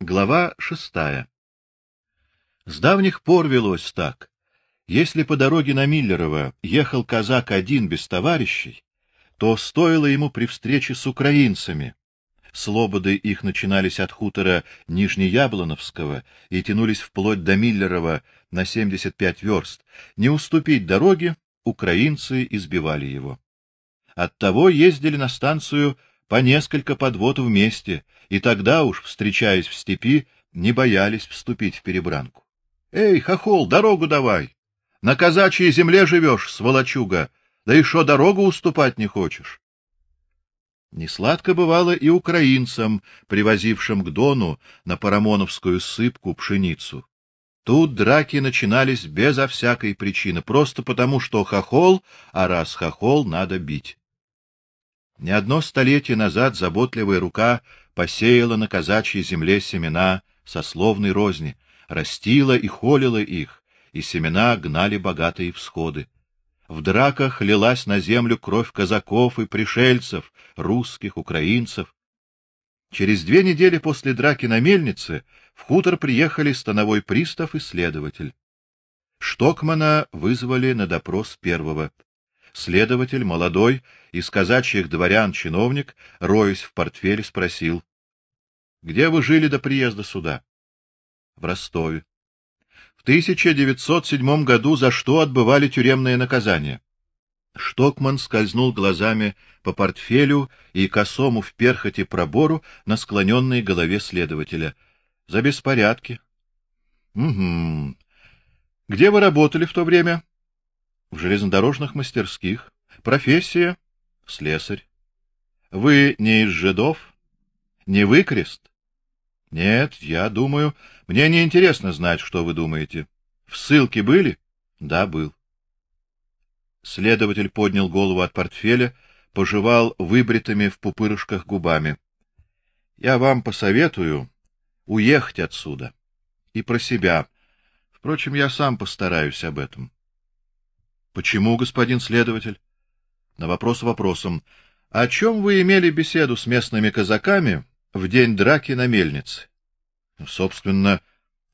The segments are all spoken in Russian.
Глава шестая. С давних пор велось так: если по дороге на Миллерово ехал казак один без товарищей, то стоило ему при встрече с украинцами. Слободы их начинались от хутора Нижнеяблоновского и тянулись вплоть до Миллерова на 75 верст. Не уступить дороге, украинцы избивали его. Оттого ездили на станцию по несколько подвод вместе, и тогда уж, встречаясь в степи, не боялись вступить в перебранку. Эй, хохол, дорогу давай. На казачьей земле живешь, сволочуга, да и дорогу уступать не хочешь. Несладко бывало и украинцам, привозившим к Дону на Парамоновскую сыпку пшеницу. Тут драки начинались безо всякой причины, просто потому, что хохол, а раз хохол надо бить. Не одно столетие назад заботливая рука посеяла на казачьей земле семена сословной розни, растила и холила их, и семена гнали богатые всходы. В драках лилась на землю кровь казаков и пришельцев, русских, украинцев. Через две недели после драки на мельнице в хутор приехали становой пристав и следователь. Штокмана вызвали на допрос первого. Следователь, молодой, из казачьих дворян чиновник, роясь в портфеле, спросил: "Где вы жили до приезда сюда?" "В Ростове". "В 1907 году за что отбывали тюремное наказание?" Штокман скользнул глазами по портфелю и косому в перхоти пробору на склоненной голове следователя. За беспорядки. Угу. Где вы работали в то время? В железнодорожных мастерских. Профессия слесарь. Вы не из жидов? Не выкрест? Нет, я думаю, мне не интересно знать, что вы думаете. В ссылке были? Да, был. Следователь поднял голову от портфеля, пожевал выбритыми в пупырышках губами. Я вам посоветую уехать отсюда. И про себя. Впрочем, я сам постараюсь об этом. Почему, господин следователь? На вопрос вопросом. О чем вы имели беседу с местными казаками в день драки на мельнице? Собственно,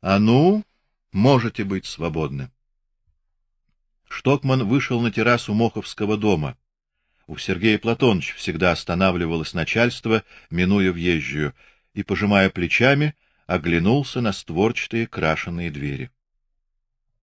а ну, можете быть свободны. Штокман вышел на террасу Моховского дома. У Сергея Платоновича всегда останавливалось начальство, минуя въезжую, и пожимая плечами, оглянулся на створчатые крашеные двери.